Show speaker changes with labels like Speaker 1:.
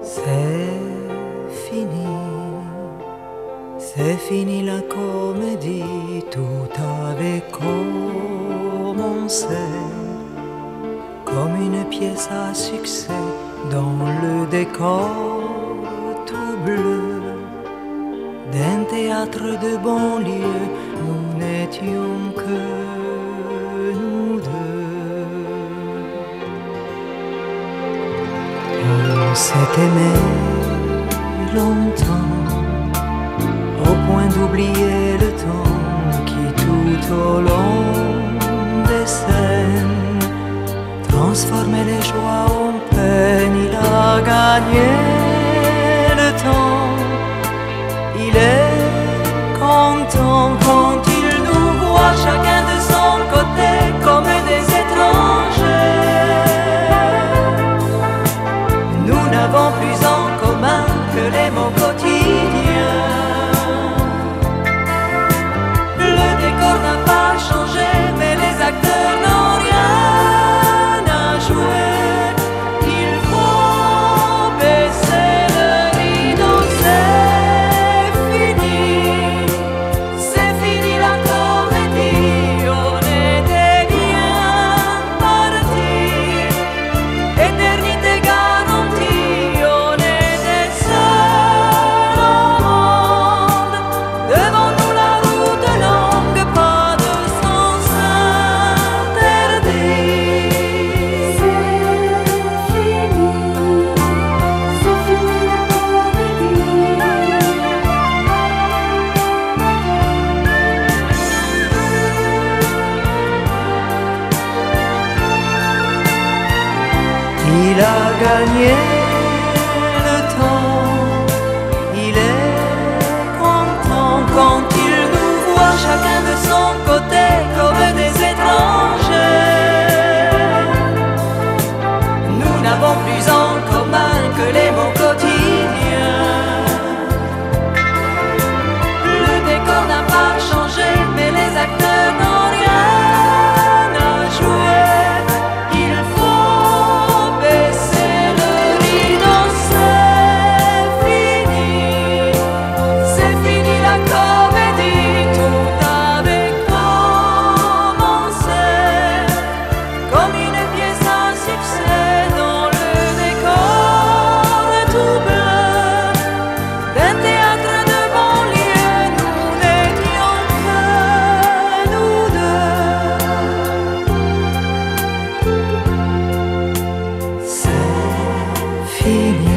Speaker 1: C'est fini, c'est fini la comédie, tout avait commencé comme une pièce à succès dans le décor tout bleu théâtre de banlieue, nous n'étions que nous deux. On s'est aimé longtemps, au point d'oublier le temps qui tout au long des scènes transformait les joies en peine. Il a gagné plus en Gagné le temps, il est content quand il nous voit chacun de son côté comme des étrangers. Nous n'avons plus en deux. C'est fini, c'est fini